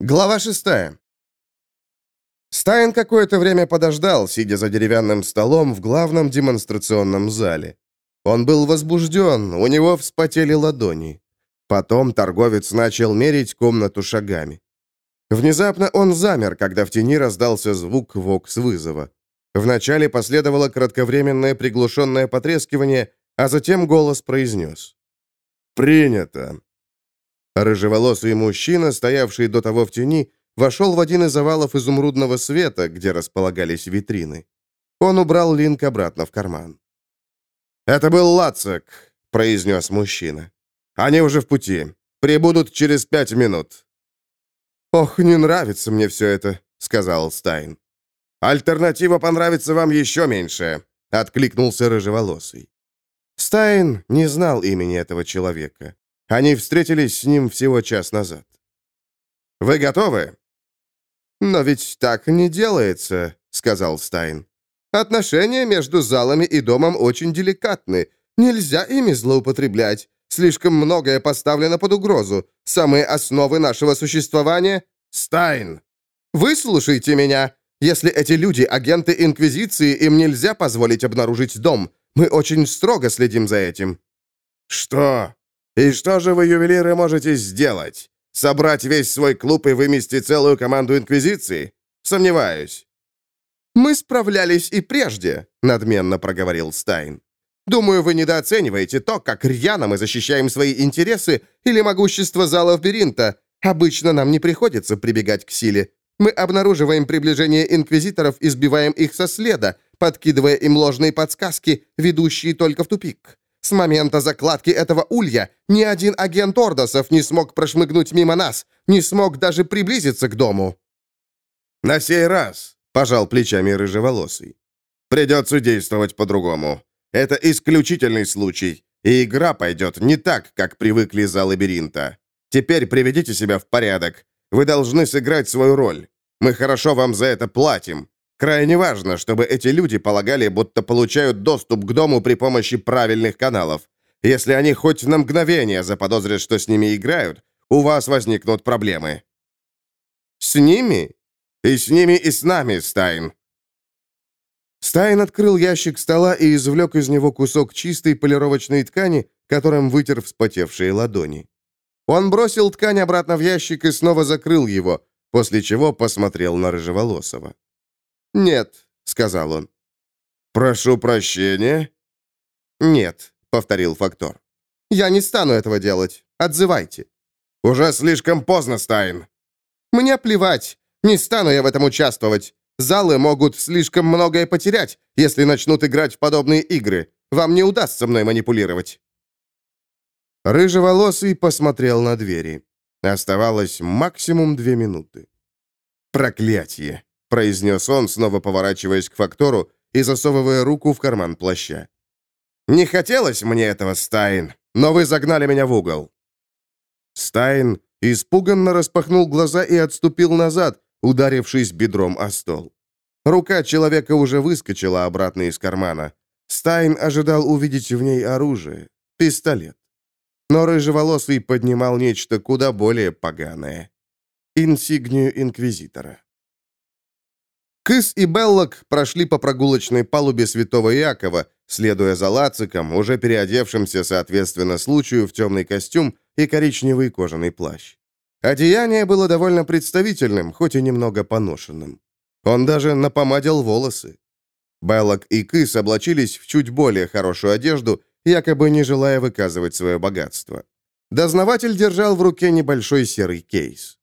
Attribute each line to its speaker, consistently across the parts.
Speaker 1: Глава шестая. Стайн какое-то время подождал, сидя за деревянным столом в главном демонстрационном зале. Он был возбужден, у него вспотели ладони. Потом торговец начал мерить комнату шагами. Внезапно он замер, когда в тени раздался звук вокс-вызова. Вначале последовало кратковременное приглушенное потрескивание, а затем голос произнес. «Принято. Рыжеволосый мужчина, стоявший до того в тени, вошел в один из овалов изумрудного света, где располагались витрины. Он убрал линк обратно в карман. «Это был Лацак», — произнес мужчина. «Они уже в пути. Прибудут через пять минут». «Ох, не нравится мне все это», — сказал Стайн. «Альтернатива понравится вам еще меньше», — откликнулся Рыжеволосый. Стайн не знал имени этого человека. Они встретились с ним всего час назад. «Вы готовы?» «Но ведь так не делается», — сказал Стайн. «Отношения между залами и домом очень деликатны. Нельзя ими злоупотреблять. Слишком многое поставлено под угрозу. Самые основы нашего существования...» «Стайн!» «Выслушайте меня. Если эти люди — агенты Инквизиции, им нельзя позволить обнаружить дом. Мы очень строго следим за этим». «Что? И что же вы, ювелиры, можете сделать? Собрать весь свой клуб и вымести целую команду Инквизиции? Сомневаюсь».
Speaker 2: «Мы справлялись и прежде», — надменно проговорил Стайн. «Думаю, вы недооцениваете то, как рьяно мы защищаем свои интересы или могущество залов Беринта. Обычно нам не приходится прибегать к силе. Мы обнаруживаем приближение инквизиторов и сбиваем их со следа, подкидывая им ложные подсказки, ведущие только в тупик. С момента закладки этого улья ни один агент Ордосов не смог прошмыгнуть мимо нас, не смог даже приблизиться к дому».
Speaker 1: «На сей раз», — пожал плечами рыжеволосый, — «придется действовать по-другому. Это исключительный случай, и игра пойдет не так, как привыкли за лабиринта. Теперь приведите себя в порядок. Вы должны сыграть свою роль. Мы хорошо вам за это платим. Крайне важно, чтобы эти люди полагали, будто получают доступ к дому при помощи правильных каналов. Если они хоть на мгновение заподозрят, что с ними играют, у вас возникнут проблемы». «С ними?» «И с ними, и с нами, Стайн». Стайн открыл ящик стола и извлек из него кусок чистой полировочной ткани, которым вытер вспотевшие ладони. Он бросил ткань обратно в ящик и снова закрыл его, после чего посмотрел на Рыжеволосого.
Speaker 2: «Нет», — сказал он.
Speaker 1: «Прошу прощения?»
Speaker 2: «Нет», — повторил Фактор. «Я не стану этого делать. Отзывайте».
Speaker 1: «Уже слишком поздно, Стайн».
Speaker 2: «Мне плевать. Не стану я в этом участвовать. Залы могут слишком многое потерять, если начнут играть в подобные игры. Вам не удастся мной манипулировать».
Speaker 1: Рыжеволосый посмотрел на двери. Оставалось максимум две минуты. Проклятие произнес он, снова поворачиваясь к фактору и засовывая руку в карман плаща. «Не хотелось мне этого, Стайн, но вы загнали меня в угол». Стайн испуганно распахнул глаза и отступил назад, ударившись бедром о стол. Рука человека уже выскочила обратно из кармана. Стайн ожидал увидеть в ней оружие, пистолет. Но рыжеволосый поднимал нечто куда более поганое. Инсигнию Инквизитора. Кыс и Беллок прошли по прогулочной палубе Святого Иакова, следуя за Лациком, уже переодевшимся соответственно случаю в темный костюм и коричневый кожаный плащ. Одеяние было довольно представительным, хоть и немного поношенным. Он даже напомадил волосы. Беллок и Кыс облачились в чуть более хорошую одежду, якобы не желая выказывать свое богатство. Дознаватель держал в руке небольшой серый кейс.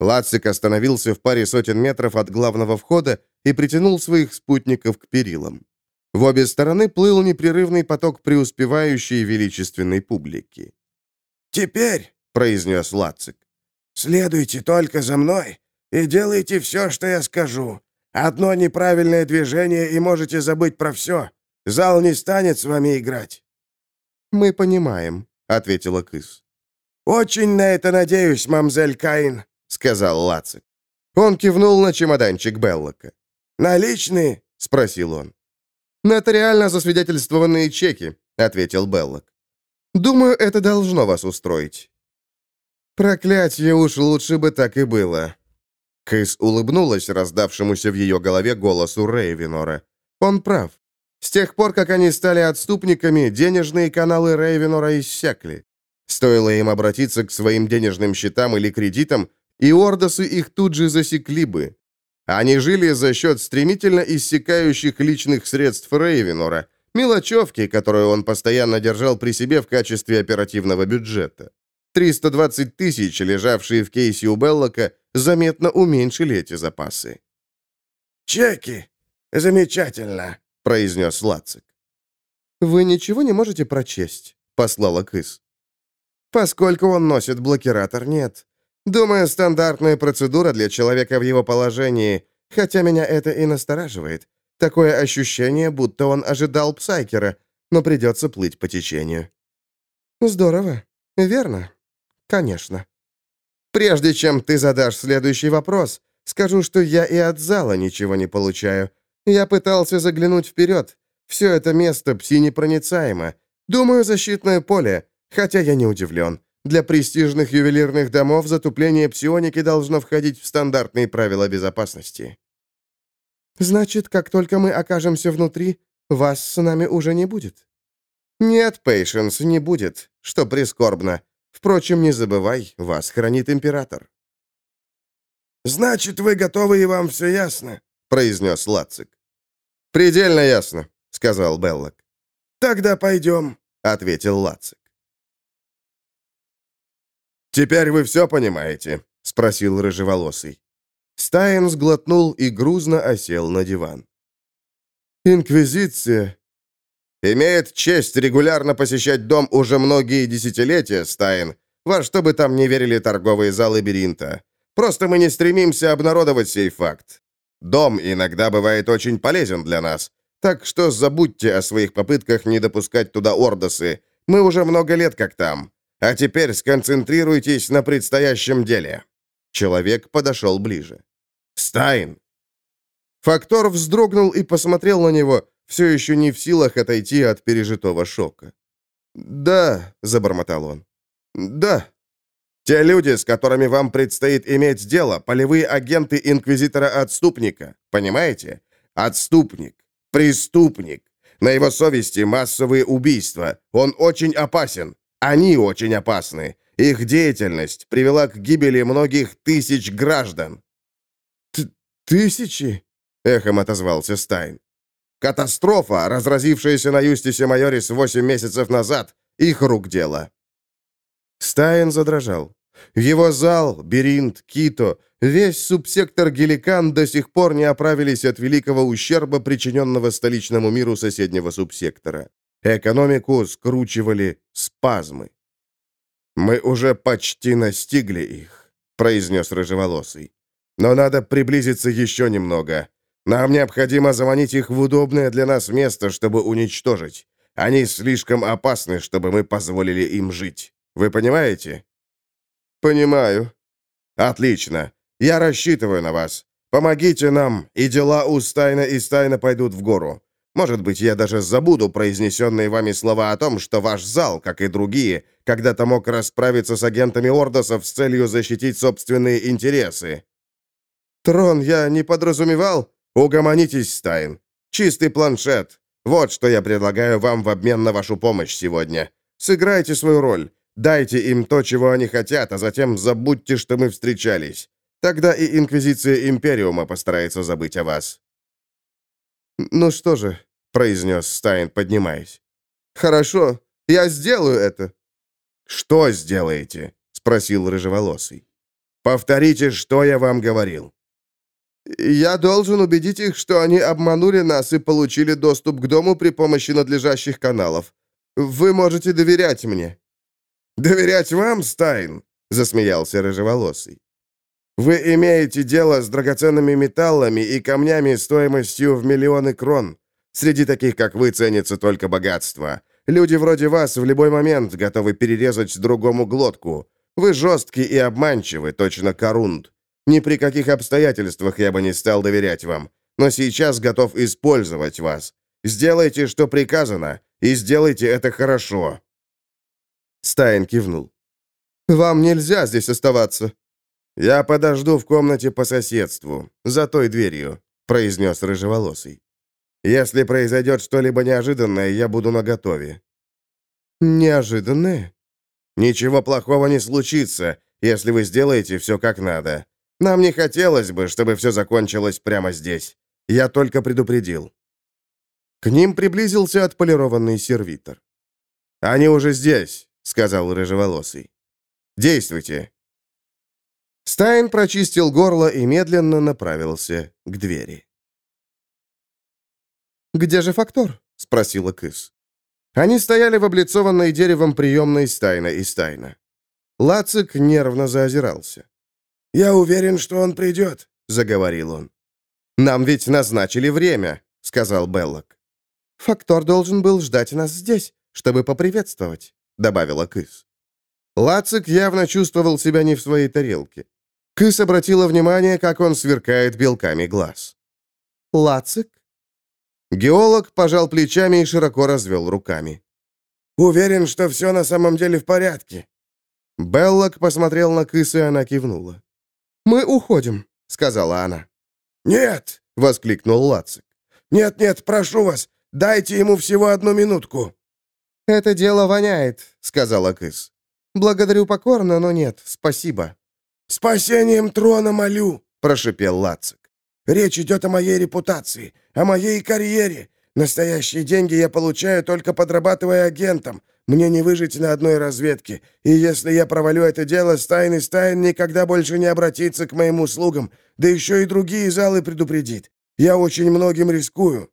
Speaker 1: Лацик остановился в паре сотен метров от главного входа и притянул своих спутников к перилам. В обе стороны плыл непрерывный поток преуспевающей величественной публики.
Speaker 3: «Теперь», — произнес Лацик, — «следуйте только за мной и делайте все, что я скажу. Одно неправильное движение, и можете забыть про все. Зал не станет с вами играть».
Speaker 1: «Мы понимаем», — ответила Кыс.
Speaker 3: «Очень на это надеюсь, мамзель Каин»,
Speaker 1: сказал Лацик. Он кивнул на чемоданчик Беллока.
Speaker 3: «Наличные?»
Speaker 1: — спросил он. «Нотариально засвидетельствованные чеки», — ответил Беллок. «Думаю, это должно вас устроить». Проклятье уж лучше бы так и было. Кэс улыбнулась раздавшемуся в ее голове голосу Рейвенора. Он прав. С тех пор, как они стали отступниками, денежные каналы Рейвенора иссякли. Стоило им обратиться к своим денежным счетам или кредитам, и ордосы их тут же засекли бы. Они жили за счет стремительно иссякающих личных средств Рейвенора, мелочевки, которую он постоянно держал при себе в качестве оперативного бюджета. 320 тысяч, лежавшие в кейсе у Беллока, заметно уменьшили эти запасы.
Speaker 3: «Чеки! Замечательно!» — произнес Лацик.
Speaker 1: «Вы ничего не можете прочесть?» — послала Кыс. «Поскольку он носит блокиратор, нет. Думаю, стандартная процедура для человека в его положении, хотя меня это и настораживает. Такое ощущение, будто он ожидал Псайкера, но придется плыть по течению». «Здорово. Верно. Конечно». «Прежде чем ты задашь следующий вопрос, скажу, что я и от зала ничего не получаю. Я пытался заглянуть вперед. Все это место пси-непроницаемо. Думаю, защитное поле, хотя я не удивлен. Для престижных ювелирных домов затупление псионики должно входить в стандартные правила безопасности. Значит, как только мы окажемся внутри, вас с нами уже не будет? Нет, Пейшенс, не будет, что прискорбно. Впрочем, не забывай, вас хранит император.
Speaker 3: «Значит, вы готовы, и вам все ясно?» — произнес Лацик.
Speaker 1: «Предельно ясно», — сказал Беллок.
Speaker 3: «Тогда пойдем», — ответил Лацик.
Speaker 1: «Теперь вы все понимаете?» — спросил Рыжеволосый. Стайн сглотнул и грузно осел на диван. «Инквизиция...» «Имеет честь регулярно посещать дом уже многие десятилетия, Стайн, во что бы там не верили торговые залы лабиринта. Просто мы не стремимся обнародовать сей факт. Дом иногда бывает очень полезен для нас, так что забудьте о своих попытках не допускать туда ордосы. Мы уже много лет как там. А теперь сконцентрируйтесь на предстоящем деле». Человек подошел ближе. «Стайн!» Фактор вздрогнул и посмотрел на него, все еще не в силах отойти от пережитого шока. «Да», — забормотал он. «Да. Те люди, с которыми вам предстоит иметь дело, полевые агенты Инквизитора-отступника, понимаете? Отступник. Преступник. На его совести массовые убийства. Он очень опасен. Они очень опасны. Их деятельность привела к гибели многих тысяч граждан».
Speaker 3: Т «Тысячи?»
Speaker 1: — эхом отозвался Стайн. «Катастрофа, разразившаяся на Юстисе Майорис восемь месяцев назад, их рук дело». Стайн задрожал. Его зал, Беринт, Кито, весь субсектор Геликан до сих пор не оправились от великого ущерба, причиненного столичному миру соседнего субсектора. Экономику скручивали спазмы. «Мы уже почти настигли их», — произнес Рыжеволосый. «Но надо приблизиться еще немного. Нам необходимо заманить их в удобное для нас место, чтобы уничтожить. Они слишком опасны, чтобы мы позволили им жить. Вы понимаете?» «Понимаю». «Отлично. Я рассчитываю на вас. Помогите нам, и дела у Стайна и Стайна пойдут в гору. Может быть, я даже забуду произнесенные вами слова о том, что ваш зал, как и другие, когда-то мог расправиться с агентами Ордосов с целью защитить собственные интересы. Трон, я не подразумевал. Угомонитесь, Стайн. Чистый планшет. Вот что я предлагаю вам в обмен на вашу помощь сегодня. Сыграйте свою роль. Дайте им то, чего они хотят, а затем забудьте, что мы встречались. Тогда и Инквизиция Империума постарается забыть о вас. «Ну что же», — произнес Стайн, поднимаясь. «Хорошо, я сделаю это». «Что сделаете?» — спросил Рыжеволосый. «Повторите, что я вам говорил». «Я должен убедить их, что они обманули нас и получили доступ к дому при помощи надлежащих каналов. Вы можете доверять мне». «Доверять вам, Стайн?» — засмеялся Рыжеволосый. Вы имеете дело с драгоценными металлами и камнями стоимостью в миллионы крон. Среди таких, как вы, ценится только богатство. Люди вроде вас в любой момент готовы перерезать другому глотку. Вы жесткий и обманчивы, точно корунд. Ни при каких обстоятельствах я бы не стал доверять вам. Но сейчас готов использовать вас. Сделайте, что приказано, и сделайте это хорошо». Стайн кивнул. «Вам нельзя здесь оставаться».
Speaker 3: «Я подожду в комнате по соседству, за той дверью», — произнес Рыжеволосый. «Если произойдет что-либо неожиданное, я буду наготове».
Speaker 1: «Неожиданное?»
Speaker 3: «Ничего плохого не случится, если вы сделаете все как надо. Нам не хотелось бы, чтобы все закончилось прямо здесь. Я только предупредил».
Speaker 1: К ним приблизился отполированный сервитор.
Speaker 3: «Они уже здесь», — сказал Рыжеволосый. «Действуйте».
Speaker 1: Стайн прочистил горло и медленно направился к двери. «Где же фактор?» — спросила Кыс. Они стояли в облицованной деревом приемной Стайна и Стайна. Лацик нервно заозирался.
Speaker 3: «Я уверен, что он придет», — заговорил он.
Speaker 1: «Нам ведь назначили время», — сказал Беллок. «Фактор должен был ждать нас здесь, чтобы поприветствовать», — добавила Кыс. Лацик явно чувствовал себя не в своей тарелке. Кыс обратила внимание, как он сверкает белками глаз. «Лацик?» Геолог пожал плечами и широко развел руками.
Speaker 3: «Уверен, что все на самом деле в порядке».
Speaker 1: Беллок посмотрел на Кыс, и она кивнула. «Мы уходим», — сказала она.
Speaker 3: «Нет!» — воскликнул Лацик. «Нет-нет, прошу вас, дайте ему всего одну минутку».
Speaker 1: «Это дело воняет», — сказала Кыс. «Благодарю покорно, но нет, спасибо».
Speaker 3: «Спасением трона молю», — прошипел Лацик. «Речь идет о моей репутации, о моей карьере. Настоящие деньги я получаю, только подрабатывая агентом. Мне не выжить на одной разведке. И если я провалю это дело, Стайн и Стайн никогда больше не обратится к моим услугам. Да еще и другие залы предупредит. Я очень многим рискую».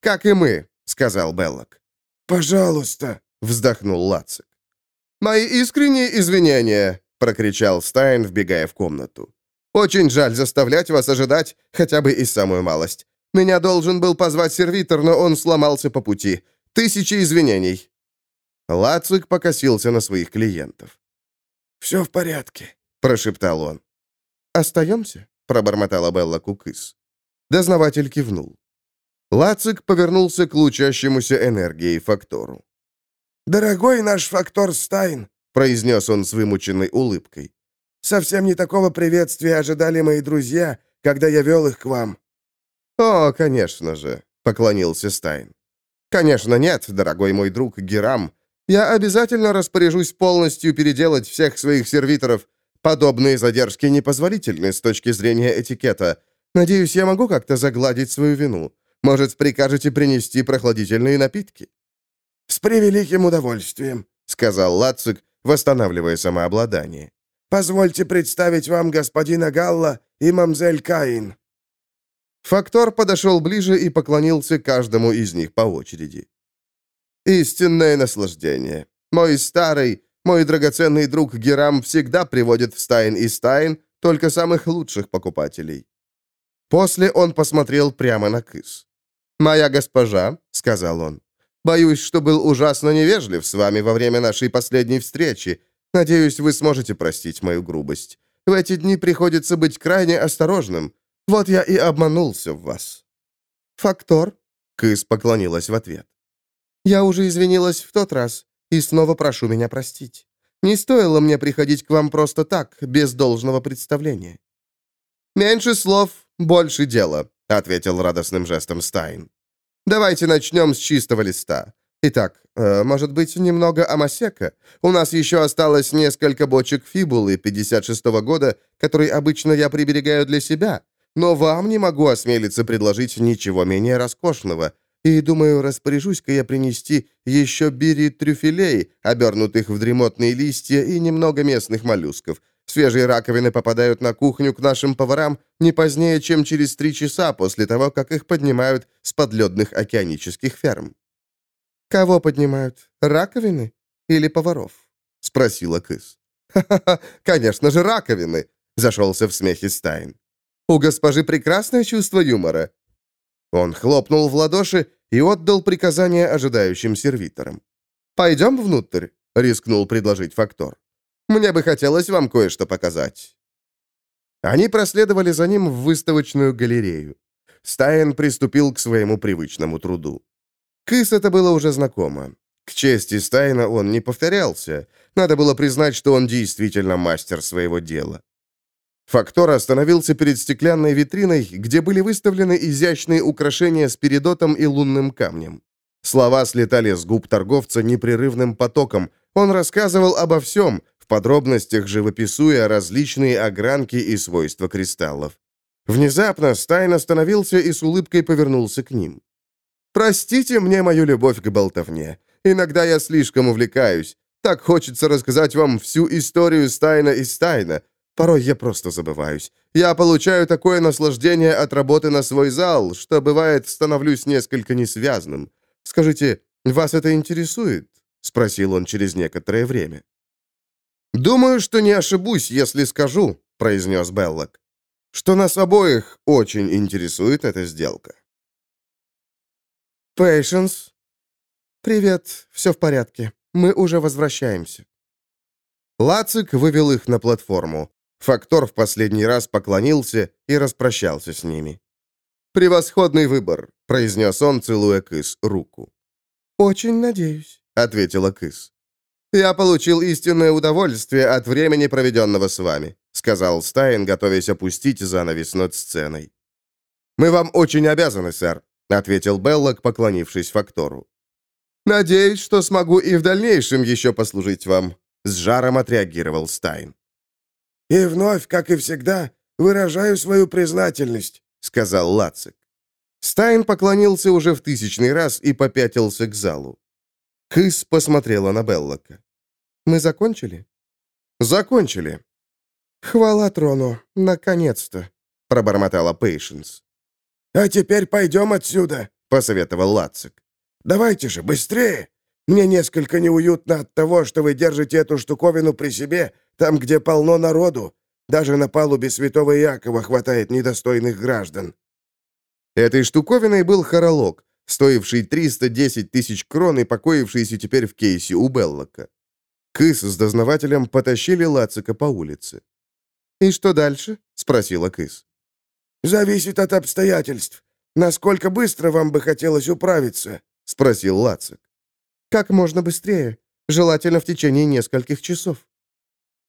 Speaker 1: «Как и мы», — сказал Беллок.
Speaker 3: «Пожалуйста», — вздохнул Лацик.
Speaker 1: «Мои искренние извинения», — прокричал Стайн, вбегая в комнату. «Очень жаль заставлять вас ожидать хотя бы и самую малость. Меня должен был позвать сервитор, но он сломался по пути. Тысячи извинений». Лацик покосился на своих клиентов.
Speaker 3: «Все в порядке», —
Speaker 1: прошептал он. «Остаемся?» — пробормотала Белла Кукыс. Дознаватель кивнул. Лацик повернулся к лучащемуся энергией фактору.
Speaker 3: «Дорогой наш фактор Стайн», — произнес он с вымученной улыбкой, «совсем не такого приветствия ожидали мои друзья, когда я вел их к вам».
Speaker 1: «О, конечно же», — поклонился Стайн. «Конечно нет, дорогой мой друг Герам. Я обязательно распоряжусь полностью переделать всех своих сервиторов. Подобные задержки непозволительны с точки зрения этикета. Надеюсь, я могу как-то загладить свою вину. Может, прикажете принести прохладительные напитки?»
Speaker 3: «С превеликим удовольствием», — сказал Лацик, восстанавливая самообладание. «Позвольте представить вам господина Галла и мамзель Каин».
Speaker 1: Фактор подошел ближе и поклонился каждому из них по очереди. «Истинное наслаждение. Мой старый, мой драгоценный друг Герам всегда приводит в Стайн и Стайн только самых лучших покупателей». После он посмотрел прямо на Кыс. «Моя госпожа», — сказал он, — «боюсь, что был ужасно невежлив с вами во время нашей последней встречи. Надеюсь, вы сможете простить мою грубость. В эти дни приходится быть крайне осторожным. Вот я и обманулся в вас». «Фактор?» — Кыс поклонилась в ответ. «Я уже извинилась в тот раз и снова прошу меня простить. Не стоило мне приходить к вам просто так, без должного представления». «Меньше слов, больше дела», — ответил радостным жестом Стайн. «Давайте начнем с чистого листа. Итак, э, может быть, немного амасека? У нас еще осталось несколько бочек фибулы 56-го года, которые обычно я приберегаю для себя, но вам не могу осмелиться предложить ничего менее роскошного. И, думаю, распоряжусь-ка я принести еще бири-трюфелей, обернутых в дремотные листья и немного местных моллюсков. Свежие раковины попадают на кухню к нашим поварам не позднее, чем через три часа после того, как их поднимают с подледных океанических ферм». «Кого поднимают? Раковины или поваров?» — спросила Кыс. «Ха-ха-ха, конечно же, раковины!» — зашелся в смехе Стайн. «У госпожи прекрасное чувство юмора. Он хлопнул в ладоши и отдал приказание ожидающим сервиторам. «Пойдем внутрь», — рискнул предложить Фактор. «Мне бы хотелось вам кое-что показать». Они проследовали за ним в выставочную галерею. Стайн приступил к своему привычному труду. Кыс это было уже знакомо. К чести Стайна он не повторялся. Надо было признать, что он действительно мастер своего дела. Фактор остановился перед стеклянной витриной, где были выставлены изящные украшения с передотом и лунным камнем. Слова слетали с губ торговца непрерывным потоком. Он рассказывал обо всем, в подробностях живописуя различные огранки и свойства кристаллов. Внезапно Стайн остановился и с улыбкой повернулся к ним. «Простите мне мою любовь к болтовне. Иногда я слишком увлекаюсь. Так хочется рассказать вам всю историю Стайна и Стайна. Порой я просто забываюсь. Я получаю такое наслаждение от работы на свой зал, что, бывает, становлюсь несколько несвязным. Скажите, вас это интересует?» — спросил он через некоторое время. «Думаю, что не ошибусь, если скажу», — произнес Беллок, «что нас обоих очень интересует эта сделка». «Пейшенс?» «Привет, все в порядке. Мы уже возвращаемся». Лацик вывел их на платформу. Фактор в последний раз поклонился и распрощался с ними. «Превосходный выбор», — произнес он, целуя Кыс руку. «Очень надеюсь», — ответила Кыс. «Я получил истинное удовольствие от времени, проведенного с вами», — сказал Стайн, готовясь опустить занавес над сценой. «Мы вам очень обязаны, сэр», — ответил Беллок, поклонившись Фактору. «Надеюсь, что смогу и в дальнейшем еще послужить вам», — с жаром отреагировал Стайн.
Speaker 3: «И вновь, как и всегда, выражаю свою признательность», — сказал Лацик.
Speaker 1: Стайн поклонился уже в тысячный раз и попятился к залу. Кыс посмотрела на Беллока. «Мы закончили?» «Закончили». «Хвала трону, наконец-то», — пробормотала Пейшенс.
Speaker 3: «А теперь пойдем отсюда», — посоветовал Лацик. «Давайте же, быстрее! Мне несколько неуютно от того, что вы держите эту штуковину при себе, там, где полно народу. Даже на палубе святого Иакова хватает недостойных граждан».
Speaker 1: Этой штуковиной был хоролог, стоивший 310 тысяч крон и покоившийся теперь в кейсе у Беллока. Кыс с дознавателем потащили Лацика по улице. «И что дальше?» — спросила Кыс.
Speaker 3: «Зависит от обстоятельств. Насколько быстро вам бы хотелось управиться?» — спросил Лацик.
Speaker 1: «Как можно быстрее. Желательно в течение нескольких часов».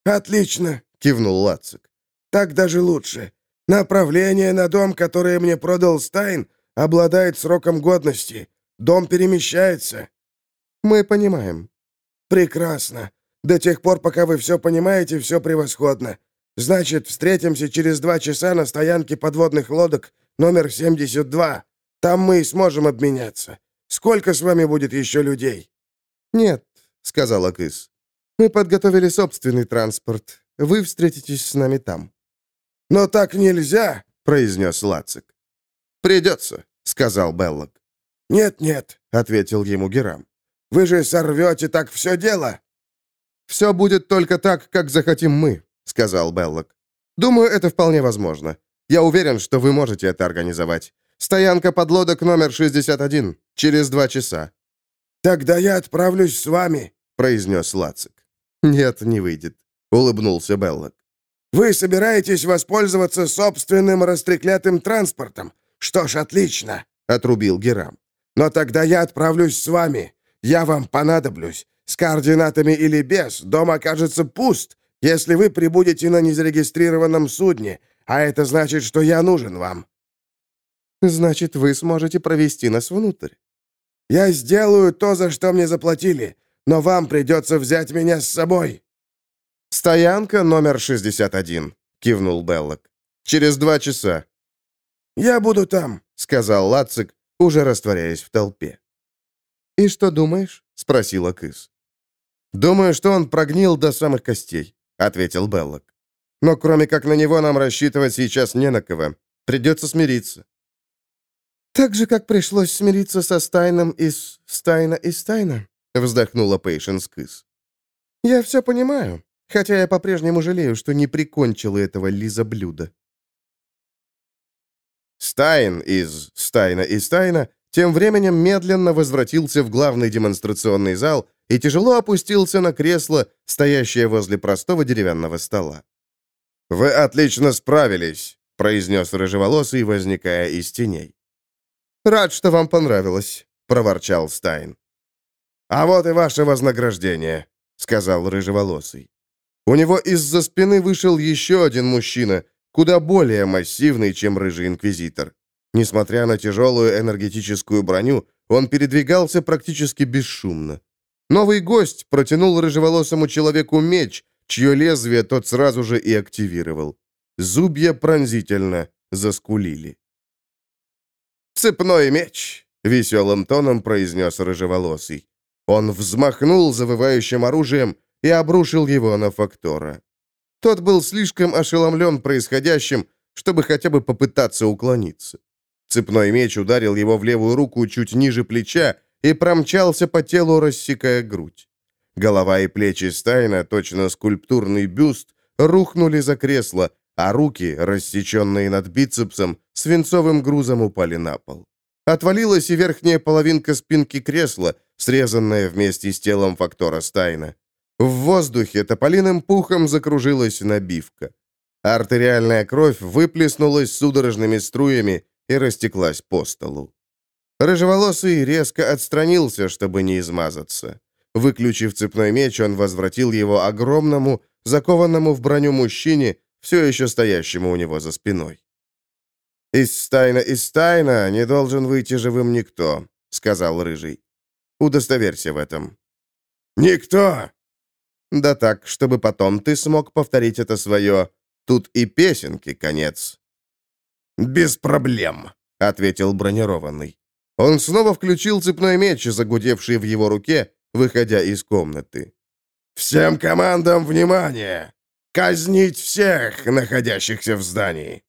Speaker 3: «Отлично», — кивнул Лацик. «Так даже лучше. Направление на дом, которое мне продал Стайн, обладает сроком годности. Дом перемещается».
Speaker 1: «Мы понимаем».
Speaker 3: «Прекрасно. До тех пор, пока вы все понимаете, все превосходно. Значит, встретимся через два часа на стоянке подводных лодок номер 72. Там мы и сможем обменяться. Сколько с вами будет еще людей?»
Speaker 1: «Нет», — сказала Кыс. «Мы подготовили собственный транспорт. Вы встретитесь с нами там».
Speaker 3: «Но так нельзя», — произнес Лацик.
Speaker 1: «Придется», — сказал Беллок.
Speaker 3: «Нет-нет», — ответил ему Герам. «Вы же сорвете так все дело».
Speaker 1: «Все будет только так, как захотим мы», — сказал Беллок. «Думаю, это вполне возможно. Я уверен, что вы можете это организовать. Стоянка подлодок номер 61. Через два часа».
Speaker 3: «Тогда я отправлюсь с вами», — произнес Лацик.
Speaker 1: «Нет, не выйдет», — улыбнулся Беллок.
Speaker 3: «Вы собираетесь воспользоваться собственным растреклятым транспортом? Что ж, отлично», — отрубил Герам. «Но тогда я отправлюсь с вами. Я вам понадоблюсь. С координатами или без, дом окажется пуст, если вы прибудете на незарегистрированном судне, а это значит, что я нужен вам».
Speaker 1: «Значит, вы сможете провести нас внутрь?»
Speaker 3: «Я сделаю то, за что мне заплатили, но вам придется взять меня с собой».
Speaker 1: «Стоянка номер 61», — кивнул Беллок. «Через два часа».
Speaker 3: «Я буду там», —
Speaker 1: сказал Лацик, уже растворяясь в толпе. «И что думаешь?» — спросила Кыс. «Думаю, что он прогнил до самых костей», — ответил Беллок. «Но кроме как на него нам рассчитывать сейчас не на кого. Придется смириться». «Так же, как пришлось смириться со Стайном из Стайна и Стайна», — вздохнула Пейшенс Кыс. «Я все понимаю, хотя я по-прежнему жалею, что не прикончила этого Лиза-блюда». Стайн из Стайна и Стайна тем временем медленно возвратился в главный демонстрационный зал и тяжело опустился на кресло, стоящее возле простого деревянного стола. «Вы отлично справились», — произнес рыжеволосый, возникая из теней. «Рад, что вам понравилось», — проворчал Стайн. «А вот и ваше вознаграждение». — сказал рыжеволосый. У него из-за спины вышел еще один мужчина, куда более массивный, чем рыжий инквизитор. Несмотря на тяжелую энергетическую броню, он передвигался практически бесшумно. Новый гость протянул рыжеволосому человеку меч, чье лезвие тот сразу же и активировал. Зубья пронзительно заскулили.
Speaker 2: «Цепной меч!» — веселым тоном произнес рыжеволосый. Он взмахнул завывающим оружием и обрушил его на Фактора. Тот был слишком ошеломлен происходящим, чтобы хотя бы попытаться уклониться. Цепной меч ударил его в левую руку чуть ниже плеча и промчался по телу, рассекая грудь. Голова и плечи Стайна, точно скульптурный бюст, рухнули за кресло, а руки, рассеченные над бицепсом, свинцовым грузом упали на пол. Отвалилась и верхняя половинка спинки кресла, срезанная вместе с телом фактора Стайна. В воздухе тополиным пухом закружилась набивка. Артериальная кровь выплеснулась судорожными струями и растеклась по столу. Рыжеволосый резко отстранился, чтобы не измазаться. Выключив цепной меч, он возвратил его огромному, закованному в броню мужчине, все еще стоящему у него за спиной. «Из Стайна, из Стайна не должен выйти живым никто», — сказал Рыжий. «Удостоверься в этом».
Speaker 3: «Никто!»
Speaker 2: «Да так, чтобы потом ты смог повторить это свое. Тут и песенки конец».
Speaker 3: «Без проблем», —
Speaker 2: ответил бронированный. Он снова включил цепной меч, загудевший в его руке, выходя из комнаты.
Speaker 3: «Всем командам внимание! Казнить всех, находящихся в здании!»